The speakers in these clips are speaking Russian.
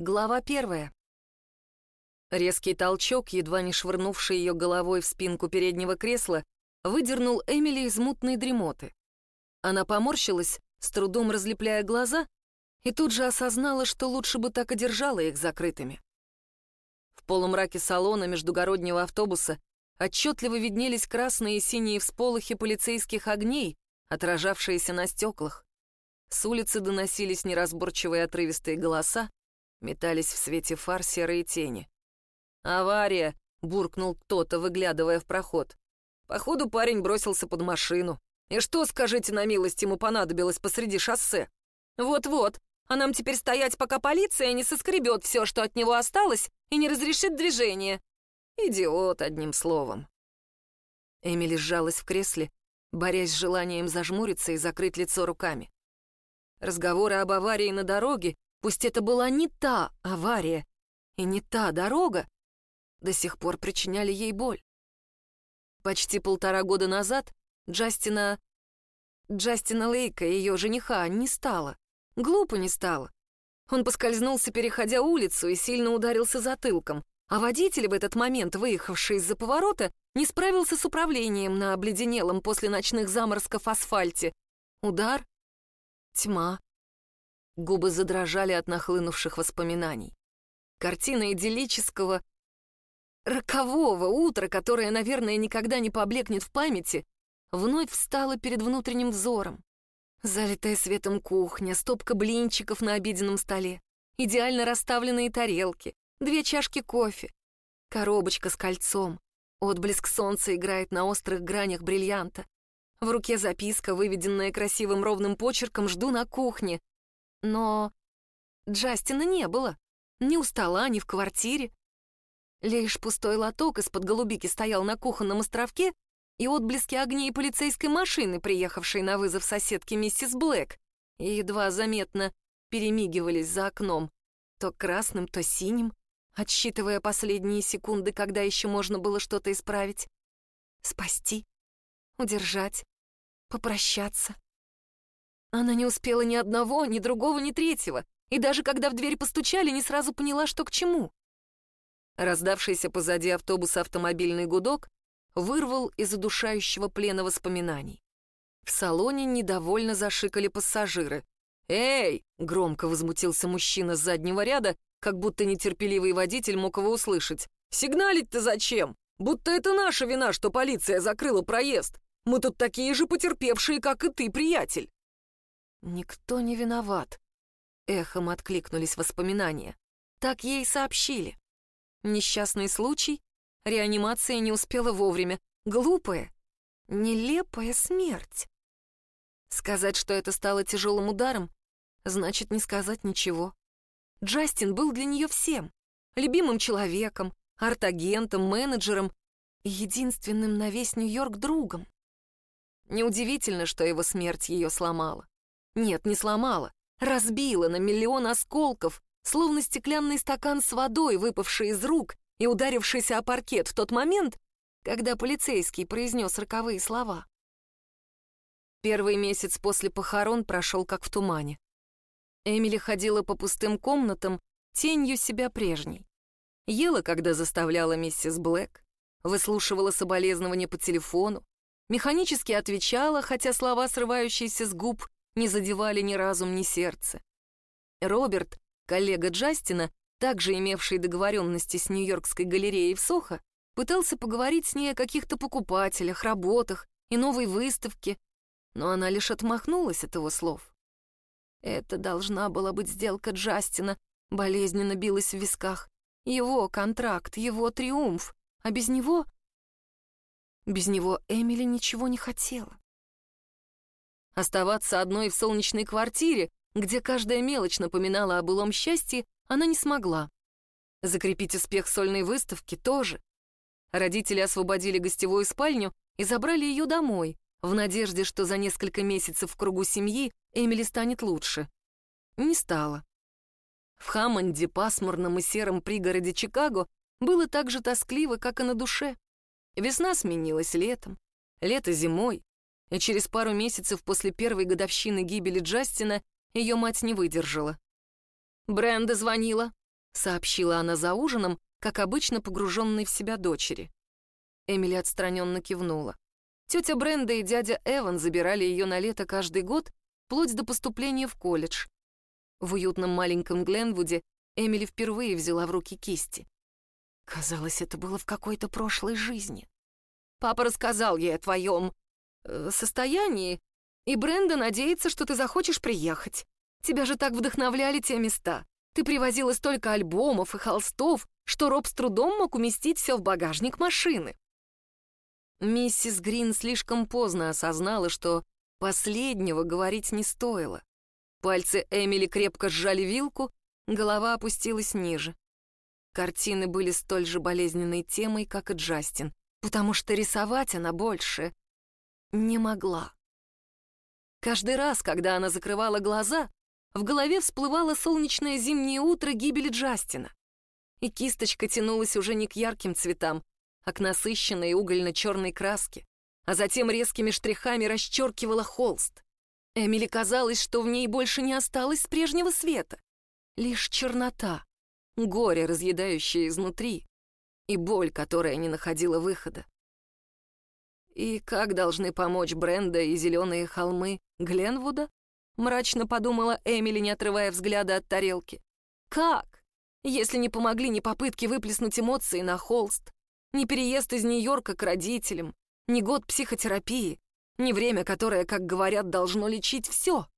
Глава первая. Резкий толчок, едва не швырнувший ее головой в спинку переднего кресла, выдернул Эмили из мутной дремоты. Она поморщилась, с трудом разлепляя глаза, и тут же осознала, что лучше бы так и держала их закрытыми. В полумраке салона междугороднего автобуса отчетливо виднелись красные и синие всполохи полицейских огней, отражавшиеся на стеклах. С улицы доносились неразборчивые отрывистые голоса, Метались в свете фар серые тени. «Авария!» — буркнул кто-то, выглядывая в проход. Походу, парень бросился под машину. И что, скажите на милость, ему понадобилось посреди шоссе? Вот-вот, а нам теперь стоять, пока полиция не соскребет все, что от него осталось, и не разрешит движение. Идиот, одним словом. Эмили сжалась в кресле, борясь с желанием зажмуриться и закрыть лицо руками. Разговоры об аварии на дороге Пусть это была не та авария и не та дорога, до сих пор причиняли ей боль. Почти полтора года назад Джастина... Джастина Лейка, ее жениха, не стало. Глупо не стало. Он поскользнулся, переходя улицу, и сильно ударился затылком, а водитель в этот момент, выехавший из-за поворота, не справился с управлением на обледенелом после ночных заморозков асфальте. Удар, тьма, Губы задрожали от нахлынувших воспоминаний. Картина идиллического, рокового утра, которое, наверное, никогда не поблекнет в памяти, вновь встала перед внутренним взором. Залитая светом кухня, стопка блинчиков на обеденном столе, идеально расставленные тарелки, две чашки кофе, коробочка с кольцом, отблеск солнца играет на острых гранях бриллианта. В руке записка, выведенная красивым ровным почерком «Жду на кухне», но Джастина не было. Ни у стола, ни в квартире. Лишь пустой лоток из-под голубики стоял на кухонном островке, и отблески огней полицейской машины, приехавшей на вызов соседки миссис Блэк, и едва заметно перемигивались за окном, то красным, то синим, отсчитывая последние секунды, когда еще можно было что-то исправить. Спасти, удержать, попрощаться. Она не успела ни одного, ни другого, ни третьего, и даже когда в дверь постучали, не сразу поняла, что к чему. Раздавшийся позади автобуса автомобильный гудок вырвал из удушающего плена воспоминаний. В салоне недовольно зашикали пассажиры. «Эй!» — громко возмутился мужчина с заднего ряда, как будто нетерпеливый водитель мог его услышать. «Сигналить-то зачем? Будто это наша вина, что полиция закрыла проезд. Мы тут такие же потерпевшие, как и ты, приятель». «Никто не виноват», — эхом откликнулись воспоминания. Так ей сообщили. Несчастный случай, реанимация не успела вовремя, глупая, нелепая смерть. Сказать, что это стало тяжелым ударом, значит не сказать ничего. Джастин был для нее всем. Любимым человеком, арт-агентом, менеджером и единственным на весь Нью-Йорк другом. Неудивительно, что его смерть ее сломала. Нет, не сломала. Разбила на миллион осколков, словно стеклянный стакан с водой, выпавший из рук и ударившийся о паркет в тот момент, когда полицейский произнес роковые слова. Первый месяц после похорон прошел как в тумане. Эмили ходила по пустым комнатам, тенью себя прежней. Ела, когда заставляла миссис Блэк, выслушивала соболезнования по телефону, механически отвечала, хотя слова, срывающиеся с губ, не задевали ни разум, ни сердце. Роберт, коллега Джастина, также имевший договоренности с Нью-Йоркской галереей в Сохо, пытался поговорить с ней о каких-то покупателях, работах и новой выставке, но она лишь отмахнулась от его слов. Это должна была быть сделка Джастина, болезненно билась в висках. Его контракт, его триумф, а без него... Без него Эмили ничего не хотела. Оставаться одной в солнечной квартире, где каждая мелочь напоминала о былом счастье, она не смогла. Закрепить успех сольной выставки тоже. Родители освободили гостевую спальню и забрали ее домой, в надежде, что за несколько месяцев в кругу семьи Эмили станет лучше. Не стало. В Хаммонде, пасмурном и сером пригороде Чикаго, было так же тоскливо, как и на душе. Весна сменилась летом, лето зимой, и через пару месяцев после первой годовщины гибели Джастина ее мать не выдержала. «Бренда звонила», сообщила она за ужином, как обычно погруженной в себя дочери. Эмили отстраненно кивнула. Тетя Бренда и дядя Эван забирали ее на лето каждый год, вплоть до поступления в колледж. В уютном маленьком Гленвуде Эмили впервые взяла в руки кисти. Казалось, это было в какой-то прошлой жизни. Папа рассказал ей о твоем состоянии, и Бренда надеется, что ты захочешь приехать. Тебя же так вдохновляли те места. Ты привозила столько альбомов и холстов, что Роб с трудом мог уместить все в багажник машины. Миссис Грин слишком поздно осознала, что последнего говорить не стоило. Пальцы Эмили крепко сжали вилку, голова опустилась ниже. Картины были столь же болезненной темой, как и Джастин, потому что рисовать она больше не могла. Каждый раз, когда она закрывала глаза, в голове всплывало солнечное зимнее утро гибели Джастина. И кисточка тянулась уже не к ярким цветам, а к насыщенной угольно-черной краске, а затем резкими штрихами расчеркивала холст. Эмили казалось, что в ней больше не осталось прежнего света. Лишь чернота, горе, разъедающее изнутри, и боль, которая не находила выхода. И как должны помочь Бренда и зеленые холмы Гленвуда? Мрачно подумала Эмили, не отрывая взгляда от тарелки. Как? Если не помогли ни попытки выплеснуть эмоции на холст, ни переезд из Нью-Йорка к родителям, ни год психотерапии, ни время, которое, как говорят, должно лечить все.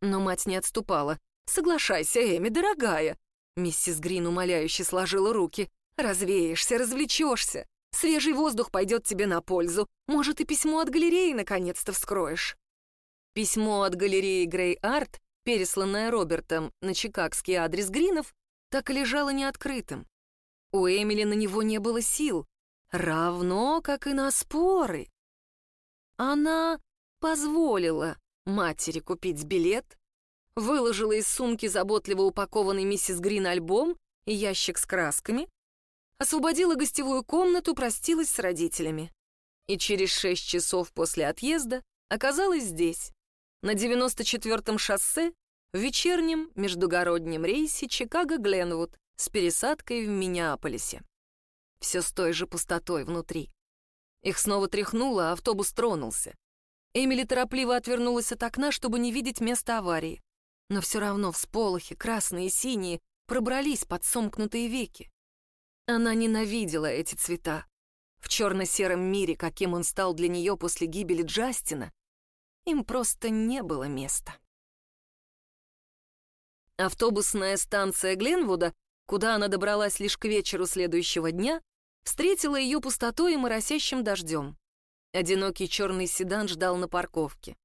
Но мать не отступала. «Соглашайся, Эми, дорогая!» Миссис Грин умоляюще сложила руки. «Развеешься, развлечешься. Свежий воздух пойдет тебе на пользу. Может, и письмо от галереи наконец-то вскроешь». Письмо от галереи Грей Арт, пересланное Робертом на чикагский адрес Гринов, так и лежало неоткрытым. У Эмили на него не было сил, равно как и на споры. Она позволила матери купить билет, выложила из сумки заботливо упакованный миссис Грин альбом и ящик с красками, освободила гостевую комнату, простилась с родителями. И через шесть часов после отъезда оказалась здесь, на 94-м шоссе, в вечернем междугороднем рейсе Чикаго-Гленвуд с пересадкой в Миннеаполисе. Все с той же пустотой внутри. Их снова тряхнуло, а автобус тронулся. Эмили торопливо отвернулась от окна, чтобы не видеть место аварии. Но все равно всполохи, красные и синие, пробрались под сомкнутые веки. Она ненавидела эти цвета. В черно-сером мире, каким он стал для нее после гибели Джастина, им просто не было места. Автобусная станция Гленвуда, куда она добралась лишь к вечеру следующего дня, встретила ее пустотой и моросящим дождем. Одинокий черный седан ждал на парковке.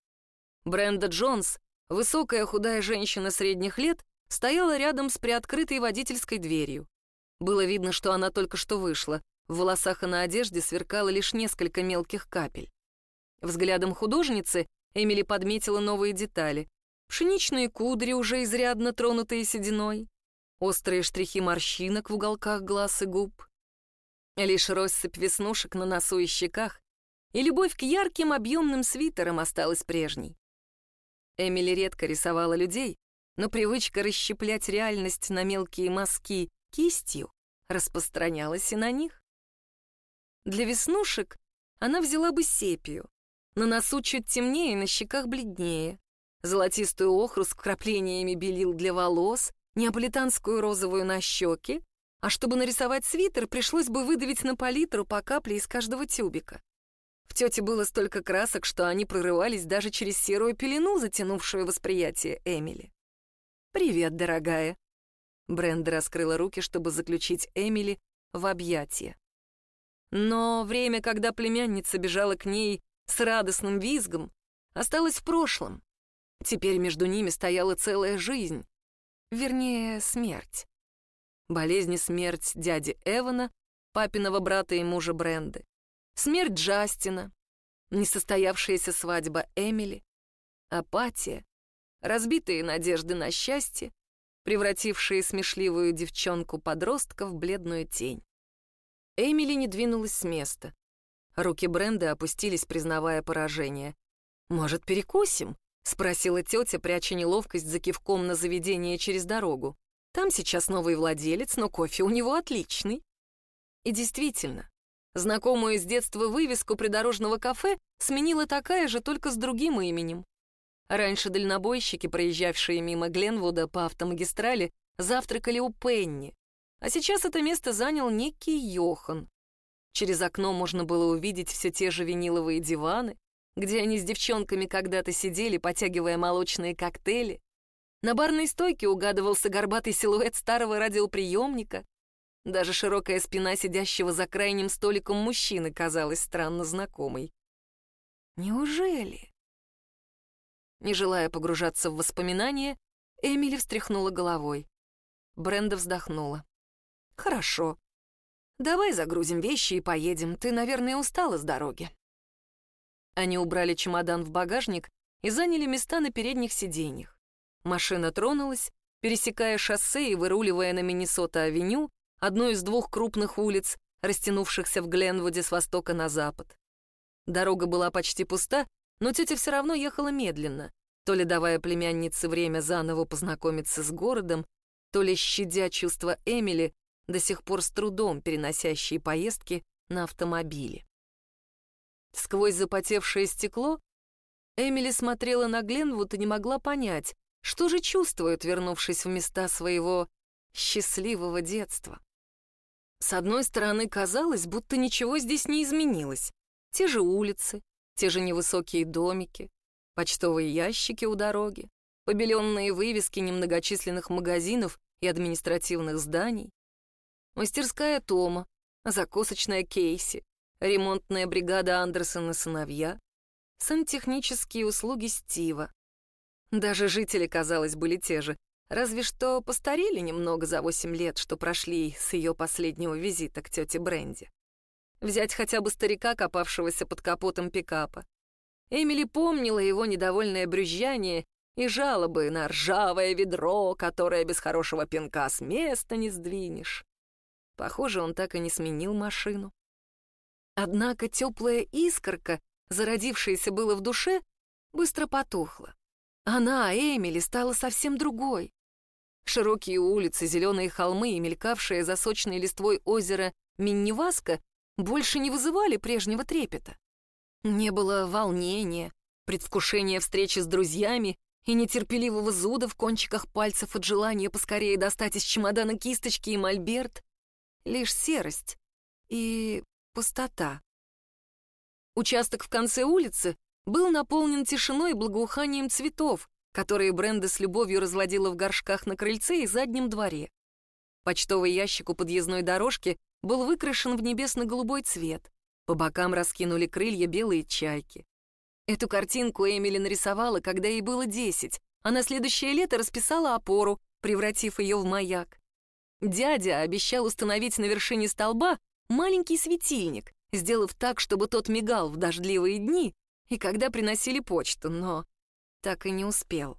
Бренда Джонс, высокая худая женщина средних лет, стояла рядом с приоткрытой водительской дверью. Было видно, что она только что вышла. В волосах и на одежде сверкало лишь несколько мелких капель. Взглядом художницы Эмили подметила новые детали. Пшеничные кудри, уже изрядно тронутые сединой, острые штрихи морщинок в уголках глаз и губ, Лишь россыпь веснушек на носу и щеках, и любовь к ярким объемным свитерам осталась прежней. Эмили редко рисовала людей, но привычка расщеплять реальность на мелкие мазки кистью распространялась и на них. Для веснушек она взяла бы сепию, на носу чуть темнее, на щеках бледнее, золотистую охру с вкраплениями белил для волос, неаполитанскую розовую на щеки, а чтобы нарисовать свитер, пришлось бы выдавить на палитру по капле из каждого тюбика. В тете было столько красок, что они прорывались даже через серую пелену, затянувшую восприятие Эмили. «Привет, дорогая». Бренда раскрыла руки, чтобы заключить Эмили в объятия. Но время, когда племянница бежала к ней с радостным визгом, осталось в прошлом. Теперь между ними стояла целая жизнь. Вернее, смерть болезнь и смерть дяди Эвана, папиного брата и мужа Бренды, смерть Джастина, несостоявшаяся свадьба Эмили, апатия, разбитые надежды на счастье, превратившие смешливую девчонку-подростка в бледную тень. Эмили не двинулась с места. Руки Бренды опустились, признавая поражение. «Может, перекусим?» — спросила тетя, пряча неловкость за кивком на заведение через дорогу. Там сейчас новый владелец, но кофе у него отличный. И действительно, знакомую с детства вывеску придорожного кафе сменила такая же, только с другим именем. Раньше дальнобойщики, проезжавшие мимо Гленвуда по автомагистрали, завтракали у Пенни, а сейчас это место занял некий Йохан. Через окно можно было увидеть все те же виниловые диваны, где они с девчонками когда-то сидели, потягивая молочные коктейли. На барной стойке угадывался горбатый силуэт старого радиоприемника. Даже широкая спина сидящего за крайним столиком мужчины казалась странно знакомой. Неужели? Не желая погружаться в воспоминания, Эмили встряхнула головой. Бренда вздохнула. «Хорошо. Давай загрузим вещи и поедем. Ты, наверное, устала с дороги». Они убрали чемодан в багажник и заняли места на передних сиденьях. Машина тронулась, пересекая шоссе и выруливая на Миннесота-авеню, одну из двух крупных улиц, растянувшихся в Гленвуде с востока на запад. Дорога была почти пуста, но тетя все равно ехала медленно, то ли давая племяннице время заново познакомиться с городом, то ли щадя чувства Эмили, до сих пор с трудом переносящие поездки на автомобиле. Сквозь запотевшее стекло Эмили смотрела на Гленвуд и не могла понять, что же чувствует, вернувшись в места своего счастливого детства. С одной стороны, казалось, будто ничего здесь не изменилось. Те же улицы, те же невысокие домики, почтовые ящики у дороги, побеленные вывески немногочисленных магазинов и административных зданий, мастерская Тома, закусочная Кейси, ремонтная бригада Андерсона сыновья, сантехнические услуги Стива. Даже жители, казалось, были те же, разве что постарели немного за 8 лет, что прошли с ее последнего визита к тете Бренди. Взять хотя бы старика, копавшегося под капотом пикапа. Эмили помнила его недовольное брюзжание и жалобы на ржавое ведро, которое без хорошего пинка с места не сдвинешь. Похоже, он так и не сменил машину. Однако теплая искорка, зародившаяся было в душе, быстро потухла. Она, Эмили, стала совсем другой. Широкие улицы, зеленые холмы и мелькавшее за сочной листвой озеро Минневаска больше не вызывали прежнего трепета. Не было волнения, предвкушения встречи с друзьями и нетерпеливого зуда в кончиках пальцев от желания поскорее достать из чемодана кисточки и мольберт. Лишь серость и пустота. Участок в конце улицы был наполнен тишиной и благоуханием цветов, которые Бренда с любовью разводила в горшках на крыльце и заднем дворе. Почтовый ящик у подъездной дорожки был выкрашен в небесно-голубой цвет. По бокам раскинули крылья белые чайки. Эту картинку Эмили нарисовала, когда ей было десять, а на следующее лето расписала опору, превратив ее в маяк. Дядя обещал установить на вершине столба маленький светильник, сделав так, чтобы тот мигал в дождливые дни и когда приносили почту, но так и не успел.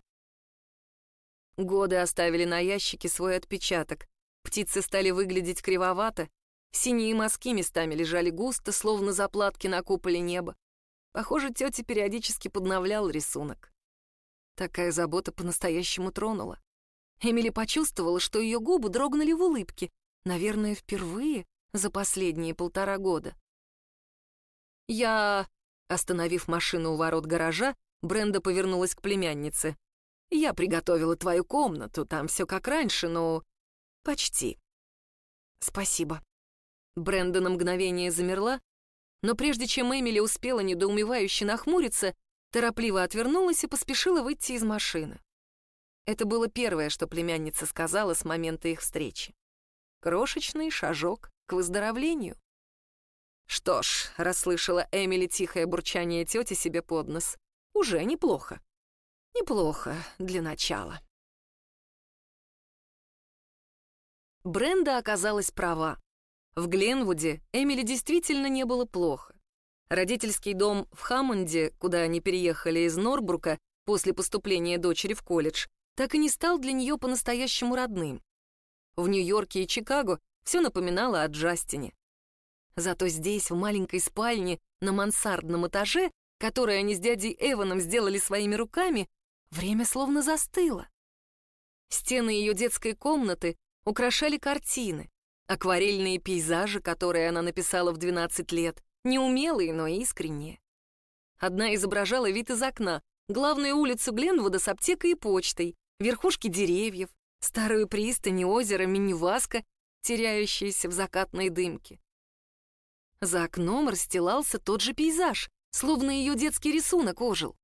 Годы оставили на ящике свой отпечаток. Птицы стали выглядеть кривовато, Синие мазки местами лежали густо, словно заплатки на куполе неба. Похоже, тетя периодически подновлял рисунок. Такая забота по-настоящему тронула. Эмили почувствовала, что ее губы дрогнули в улыбке, наверное, впервые за последние полтора года. «Я...» Остановив машину у ворот гаража, Бренда повернулась к племяннице. «Я приготовила твою комнату, там все как раньше, но...» «Почти». «Спасибо», Бренда на мгновение замерла, но прежде чем Эмили успела недоумевающе нахмуриться, торопливо отвернулась и поспешила выйти из машины. Это было первое, что племянница сказала с момента их встречи. Крошечный шажок к выздоровлению. «Что ж», — расслышала Эмили тихое бурчание тети себе под нос, — «уже неплохо. Неплохо для начала». Бренда оказалась права. В Гленвуде Эмили действительно не было плохо. Родительский дом в Хаммонде, куда они переехали из Норбрука после поступления дочери в колледж, так и не стал для нее по-настоящему родным. В Нью-Йорке и Чикаго все напоминало о Джастине. Зато здесь, в маленькой спальне на мансардном этаже, которое они с дядей Эваном сделали своими руками, время словно застыло. Стены ее детской комнаты украшали картины, акварельные пейзажи, которые она написала в 12 лет, неумелые, но искренние. Одна изображала вид из окна, главную улицу Гленвуда с аптекой и почтой, верхушки деревьев, старую пристань и озеро Миниваска, теряющиеся в закатной дымке. За окном расстилался тот же пейзаж, словно ее детский рисунок ожил.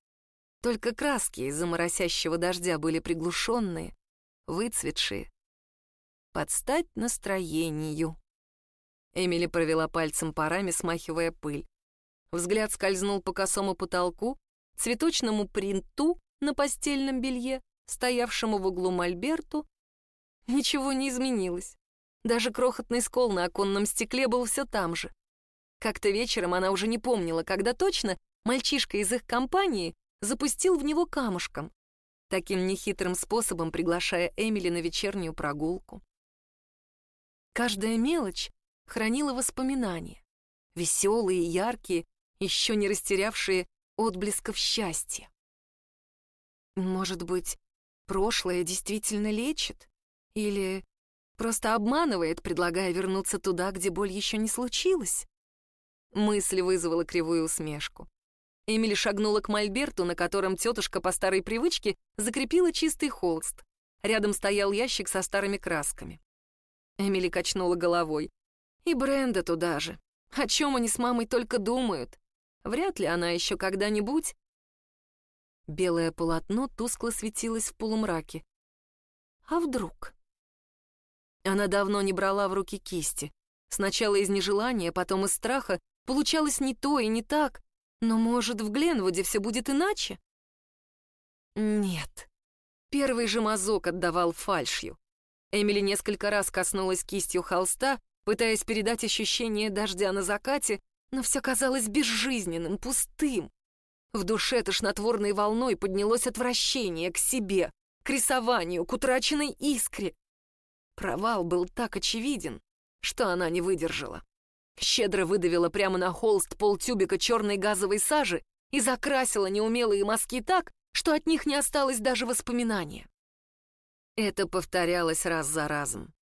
Только краски из-за моросящего дождя были приглушенные, выцветшие. Под стать настроению. Эмили провела пальцем по раме, смахивая пыль. Взгляд скользнул по косому потолку, цветочному принту на постельном белье, стоявшему в углу мольберту. Ничего не изменилось. Даже крохотный скол на оконном стекле был все там же. Как-то вечером она уже не помнила, когда точно мальчишка из их компании запустил в него камушком, таким нехитрым способом приглашая Эмили на вечернюю прогулку. Каждая мелочь хранила воспоминания, веселые яркие, еще не растерявшие отблесков счастья. Может быть, прошлое действительно лечит? Или просто обманывает, предлагая вернуться туда, где боль еще не случилась? Мысль вызвала кривую усмешку. Эмили шагнула к мольберту, на котором тетушка по старой привычке закрепила чистый холст. Рядом стоял ящик со старыми красками. Эмили качнула головой. И Бренда туда же. О чем они с мамой только думают? Вряд ли она еще когда-нибудь... Белое полотно тускло светилось в полумраке. А вдруг? Она давно не брала в руки кисти. Сначала из нежелания, потом из страха. Получалось не то и не так. Но, может, в Гленвуде все будет иначе? Нет. Первый же мазок отдавал фальшью. Эмили несколько раз коснулась кистью холста, пытаясь передать ощущение дождя на закате, но все казалось безжизненным, пустым. В душе тошнотворной волной поднялось отвращение к себе, к рисованию, к утраченной искре. Провал был так очевиден, что она не выдержала. Щедро выдавила прямо на холст полтюбика черной газовой сажи и закрасила неумелые мазки так, что от них не осталось даже воспоминания. Это повторялось раз за разом.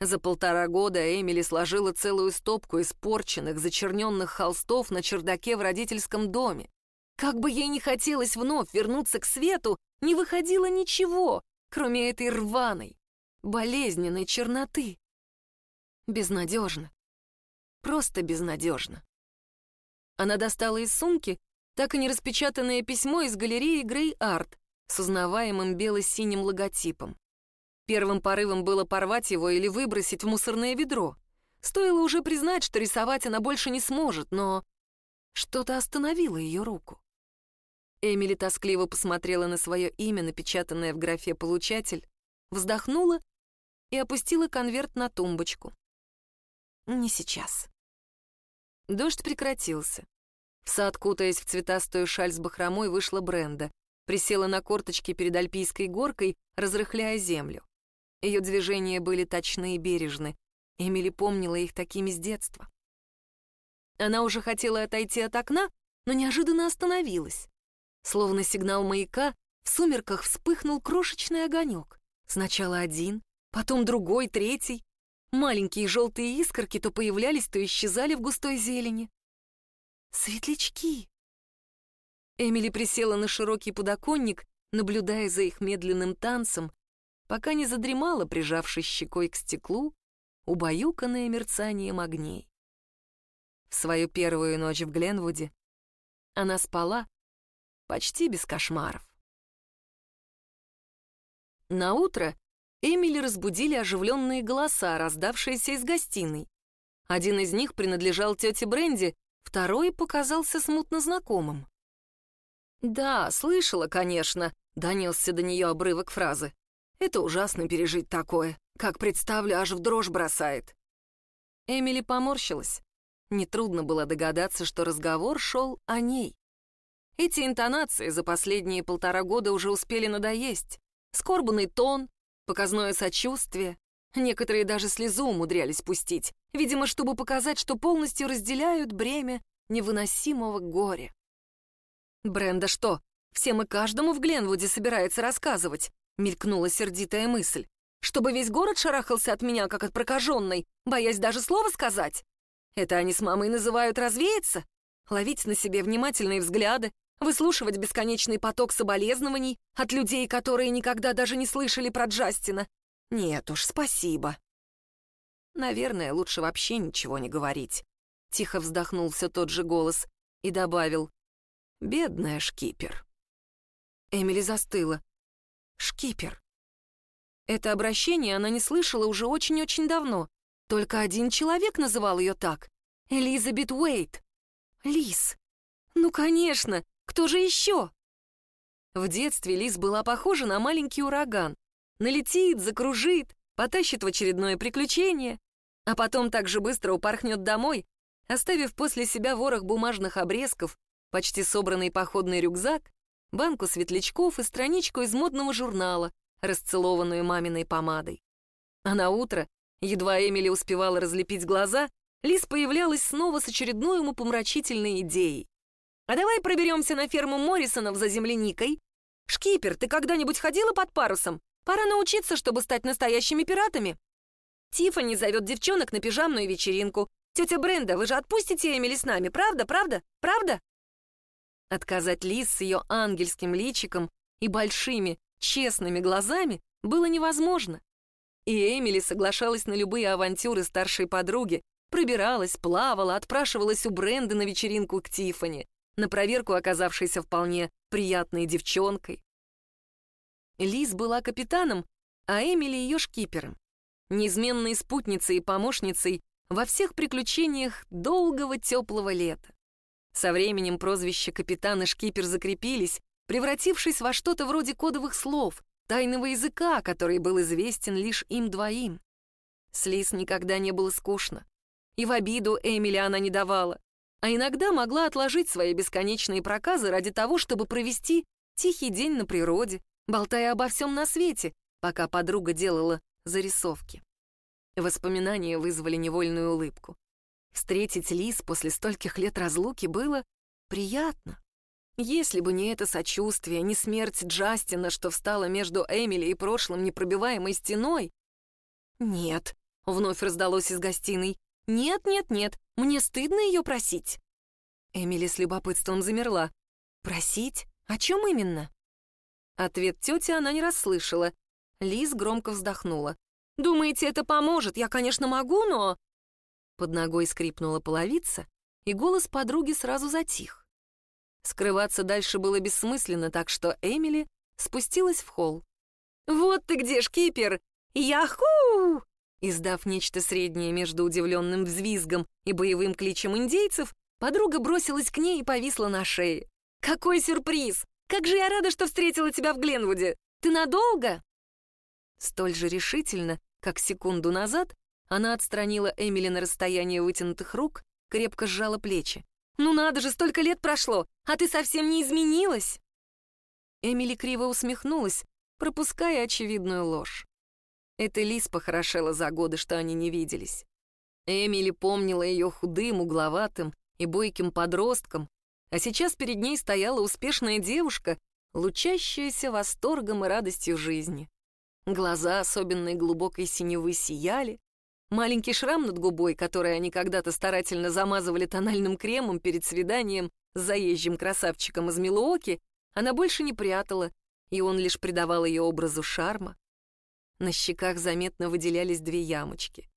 За полтора года Эмили сложила целую стопку испорченных, зачерненных холстов на чердаке в родительском доме. Как бы ей не хотелось вновь вернуться к свету, не выходило ничего, кроме этой рваной, болезненной черноты. Безнадежно. Просто безнадежно. Она достала из сумки так и не распечатанное письмо из галереи Грей Арт с узнаваемым бело-синим логотипом. Первым порывом было порвать его или выбросить в мусорное ведро. Стоило уже признать, что рисовать она больше не сможет, но что-то остановило ее руку. Эмили тоскливо посмотрела на свое имя, напечатанное в графе «Получатель», вздохнула и опустила конверт на тумбочку. Не сейчас. Дождь прекратился. В сад, кутаясь в цветастую шаль с бахромой, вышла Бренда. Присела на корточки перед альпийской горкой, разрыхляя землю. Ее движения были точны и бережны. Эмили помнила их такими с детства. Она уже хотела отойти от окна, но неожиданно остановилась. Словно сигнал маяка, в сумерках вспыхнул крошечный огонек. Сначала один, потом другой, третий. Маленькие желтые искорки то появлялись, то исчезали в густой зелени. Светлячки! Эмили присела на широкий подоконник, наблюдая за их медленным танцем, пока не задремала, прижавшись щекой к стеклу, убаюканная мерцанием огней. В свою первую ночь в Гленвуде она спала почти без кошмаров. На утро Эмили разбудили оживленные голоса, раздавшиеся из гостиной. Один из них принадлежал тете Бренди, второй показался смутно знакомым. «Да, слышала, конечно», — донесся до нее обрывок фразы. Это ужасно пережить такое. Как представлю, аж в дрожь бросает. Эмили поморщилась. Нетрудно было догадаться, что разговор шел о ней. Эти интонации за последние полтора года уже успели надоесть. Скорбанный тон, показное сочувствие. Некоторые даже слезу умудрялись пустить, видимо, чтобы показать, что полностью разделяют бремя невыносимого горя. Бренда что, всем и каждому в Гленвуде собирается рассказывать? — мелькнула сердитая мысль. «Чтобы весь город шарахался от меня, как от прокаженной, боясь даже слова сказать? Это они с мамой называют развеяться? Ловить на себе внимательные взгляды, выслушивать бесконечный поток соболезнований от людей, которые никогда даже не слышали про Джастина? Нет уж, спасибо». «Наверное, лучше вообще ничего не говорить», — тихо вздохнул все тот же голос и добавил. «Бедная шкипер». Эмили застыла. «Шкипер». Это обращение она не слышала уже очень-очень давно. Только один человек называл ее так. Элизабет Уэйт. Лис. Ну, конечно, кто же еще? В детстве Лис была похожа на маленький ураган. Налетит, закружит, потащит в очередное приключение, а потом так же быстро упорхнет домой, оставив после себя ворох бумажных обрезков, почти собранный походный рюкзак, банку светлячков и страничку из модного журнала, расцелованную маминой помадой. А на утро, едва Эмили успевала разлепить глаза, Лис появлялась снова с очередной умопомрачительной идеей. «А давай проберемся на ферму Моррисонов за земляникой. Шкипер, ты когда-нибудь ходила под парусом? Пора научиться, чтобы стать настоящими пиратами». Тиффани зовет девчонок на пижамную вечеринку. Тетя Бренда, вы же отпустите Эмили с нами, правда, правда, правда? Отказать Лиз с ее ангельским личиком и большими, честными глазами было невозможно. И Эмили соглашалась на любые авантюры старшей подруги, пробиралась, плавала, отпрашивалась у Бренды на вечеринку к Тиффани, на проверку оказавшейся вполне приятной девчонкой. Лиз была капитаном, а Эмили ее шкипером, неизменной спутницей и помощницей во всех приключениях долгого теплого лета. Со временем прозвища капитан и шкипер закрепились, превратившись во что-то вроде кодовых слов, тайного языка, который был известен лишь им двоим. С Лиз никогда не было скучно. И в обиду Эмили она не давала, а иногда могла отложить свои бесконечные проказы ради того, чтобы провести тихий день на природе, болтая обо всем на свете, пока подруга делала зарисовки. Воспоминания вызвали невольную улыбку. Встретить Лиз после стольких лет разлуки было приятно. Если бы не это сочувствие, не смерть Джастина, что встала между Эмили и прошлым непробиваемой стеной... «Нет», — вновь раздалось из гостиной, «нет, нет, нет, мне стыдно ее просить». Эмили с любопытством замерла. «Просить? О чем именно?» Ответ тети она не расслышала. Лиз громко вздохнула. «Думаете, это поможет? Я, конечно, могу, но...» Под ногой скрипнула половица, и голос подруги сразу затих. Скрываться дальше было бессмысленно, так что Эмили спустилась в холл. «Вот ты где, шкипер! Яху!» Издав нечто среднее между удивленным взвизгом и боевым кличем индейцев, подруга бросилась к ней и повисла на шее. «Какой сюрприз! Как же я рада, что встретила тебя в Гленвуде! Ты надолго?» Столь же решительно, как секунду назад, она отстранила Эмили на расстояние вытянутых рук, крепко сжала плечи. «Ну надо же, столько лет прошло, а ты совсем не изменилась!» Эмили криво усмехнулась, пропуская очевидную ложь. Это Лис похорошела за годы, что они не виделись. Эмили помнила ее худым, угловатым и бойким подростком, а сейчас перед ней стояла успешная девушка, лучащаяся восторгом и радостью жизни. Глаза особенной глубокой синевы сияли, Маленький шрам над губой, который они когда-то старательно замазывали тональным кремом перед свиданием с заезжим красавчиком из Милуоки, она больше не прятала, и он лишь придавал ее образу шарма. На щеках заметно выделялись две ямочки.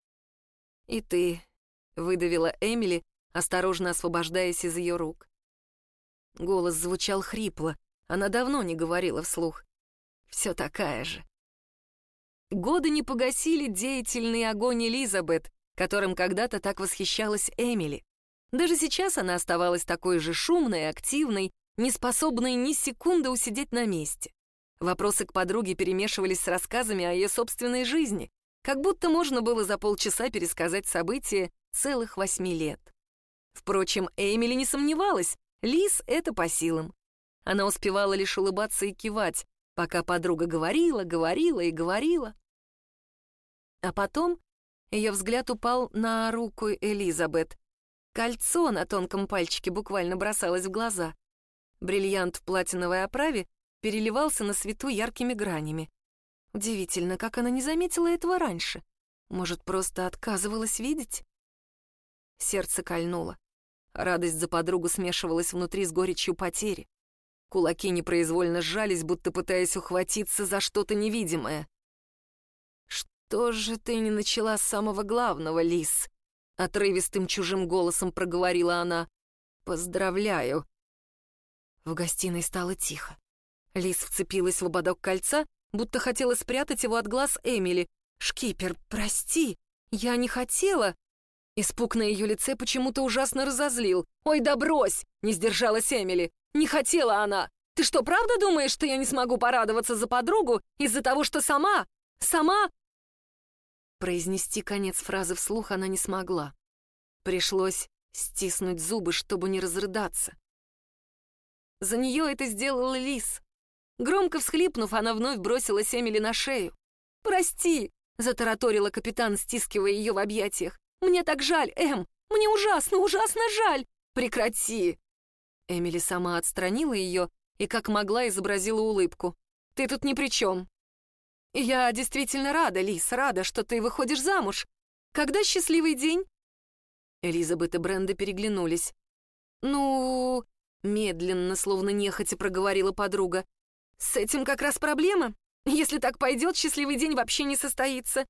«И ты», — выдавила Эмили, осторожно освобождаясь из ее рук. Голос звучал хрипло, она давно не говорила вслух. «Все такая же». Годы не погасили деятельный огонь Элизабет, которым когда-то так восхищалась Эмили. Даже сейчас она оставалась такой же шумной, активной, не способной ни секунды усидеть на месте. Вопросы к подруге перемешивались с рассказами о ее собственной жизни, как будто можно было за полчаса пересказать события целых восьми лет. Впрочем, Эмили не сомневалась, Лис — это по силам. Она успевала лишь улыбаться и кивать, пока подруга говорила, говорила и говорила. А потом ее взгляд упал на руку Элизабет. Кольцо на тонком пальчике буквально бросалось в глаза. Бриллиант в платиновой оправе переливался на свету яркими гранями. Удивительно, как она не заметила этого раньше. Может, просто отказывалась видеть? Сердце кольнуло. Радость за подругу смешивалась внутри с горечью потери. Кулаки непроизвольно сжались, будто пытаясь ухватиться за что-то невидимое. «Что же ты не начала с самого главного, Лис?» — отрывистым чужим голосом проговорила она. «Поздравляю». В гостиной стало тихо. Лис вцепилась в ободок кольца, будто хотела спрятать его от глаз Эмили. «Шкипер, прости, я не хотела...» Испуг на ее лице почему-то ужасно разозлил. «Ой, да брось!» — не сдержалась Эмили. «Не хотела она! Ты что, правда думаешь, что я не смогу порадоваться за подругу из-за того, что сама... сама...» Произнести конец фразы вслух она не смогла. Пришлось стиснуть зубы, чтобы не разрыдаться. За нее это сделал Лис. Громко всхлипнув, она вновь бросилась Эмили на шею. «Прости!» — затараторила капитан, стискивая ее в объятиях. «Мне так жаль, Эм! Мне ужасно, ужасно жаль! Прекрати!» Эмили сама отстранила ее и как могла изобразила улыбку. «Ты тут ни при чем!» «Я действительно рада, Лис, рада, что ты выходишь замуж. Когда счастливый день?» Элизабет и Бренда переглянулись. «Ну...» — медленно, словно нехотя проговорила подруга. «С этим как раз проблема. Если так пойдет, счастливый день вообще не состоится.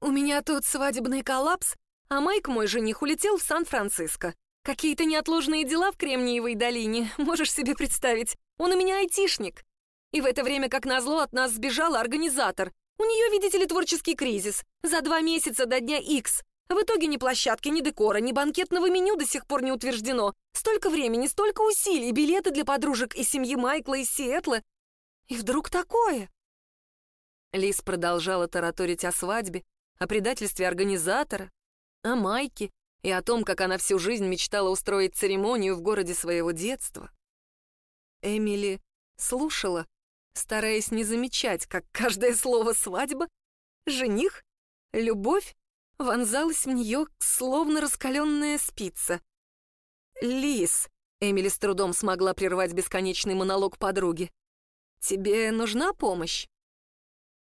У меня тут свадебный коллапс, а Майк, мой жених, улетел в Сан-Франциско. Какие-то неотложные дела в Кремниевой долине, можешь себе представить. Он у меня айтишник. И в это время, как назло, от нас сбежал организатор. У нее, видите ли, творческий кризис. За два месяца до дня X. В итоге ни площадки, ни декора, ни банкетного меню до сих пор не утверждено. Столько времени, столько усилий, билеты для подружек из семьи Майкла из Сиэтла. И вдруг такое. Лис продолжала тараторить о свадьбе, о предательстве организатора, о Майке и о том, как она всю жизнь мечтала устроить церемонию в городе своего детства. Эмили слушала, стараясь не замечать, как каждое слово «свадьба», «жених», «любовь» вонзалась в нее, словно раскаленная спица. «Лис», — Эмили с трудом смогла прервать бесконечный монолог подруги, «тебе нужна помощь?»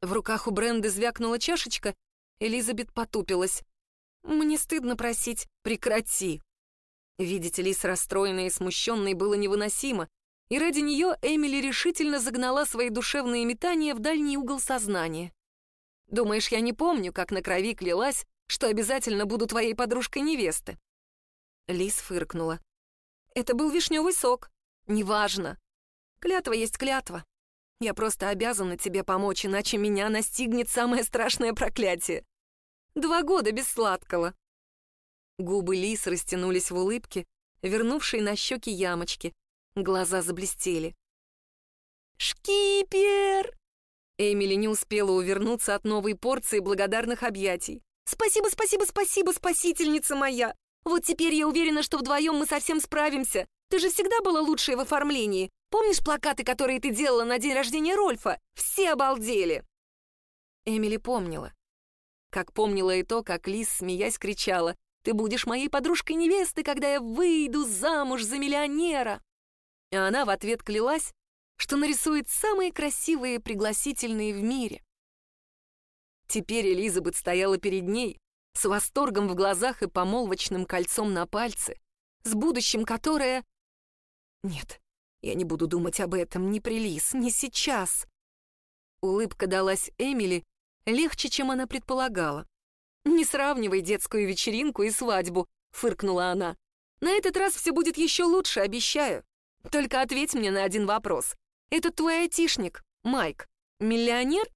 В руках у Бренды звякнула чашечка, Элизабет потупилась. «Мне стыдно просить. Прекрати!» Видеть Лис расстроенной и смущенной было невыносимо, и ради нее Эмили решительно загнала свои душевные метания в дальний угол сознания. «Думаешь, я не помню, как на крови клялась, что обязательно буду твоей подружкой невесты?» Лис фыркнула. «Это был вишневый сок. Неважно. Клятва есть клятва. Я просто обязана тебе помочь, иначе меня настигнет самое страшное проклятие. Два года без сладкого». Губы Лис растянулись в улыбке, вернувшей на щеки ямочки. Глаза заблестели. «Шкипер!» Эмили не успела увернуться от новой порции благодарных объятий. «Спасибо, спасибо, спасибо, спасительница моя! Вот теперь я уверена, что вдвоем мы совсем справимся. Ты же всегда была лучшей в оформлении. Помнишь плакаты, которые ты делала на день рождения Рольфа? Все обалдели!» Эмили помнила. Как помнила и то, как Лис, смеясь, кричала «Ты будешь моей подружкой невесты, когда я выйду замуж за миллионера!» А она в ответ клялась, что нарисует самые красивые пригласительные в мире. Теперь Элизабет стояла перед ней, с восторгом в глазах и помолвочным кольцом на пальце, с будущим, которое... Нет, я не буду думать об этом, ни при Лис, ни сейчас. Улыбка далась Эмили легче, чем она предполагала. «Не сравнивай детскую вечеринку и свадьбу», — фыркнула она. «На этот раз все будет еще лучше, обещаю. Только ответь мне на один вопрос. Этот твой айтишник, Майк, миллионер?»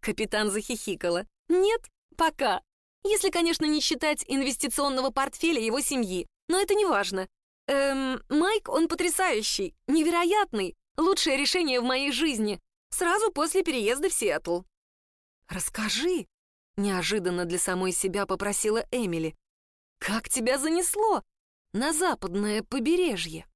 Капитан захихикала. «Нет, пока. Если, конечно, не считать инвестиционного портфеля его семьи. Но это не важно. Эм, Майк, он потрясающий, невероятный, лучшее решение в моей жизни, сразу после переезда в Сиэтл. «Расскажи», — неожиданно для самой себя попросила Эмили, «как тебя занесло на западное побережье?»